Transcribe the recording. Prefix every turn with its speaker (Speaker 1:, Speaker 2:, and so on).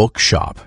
Speaker 1: bookshop.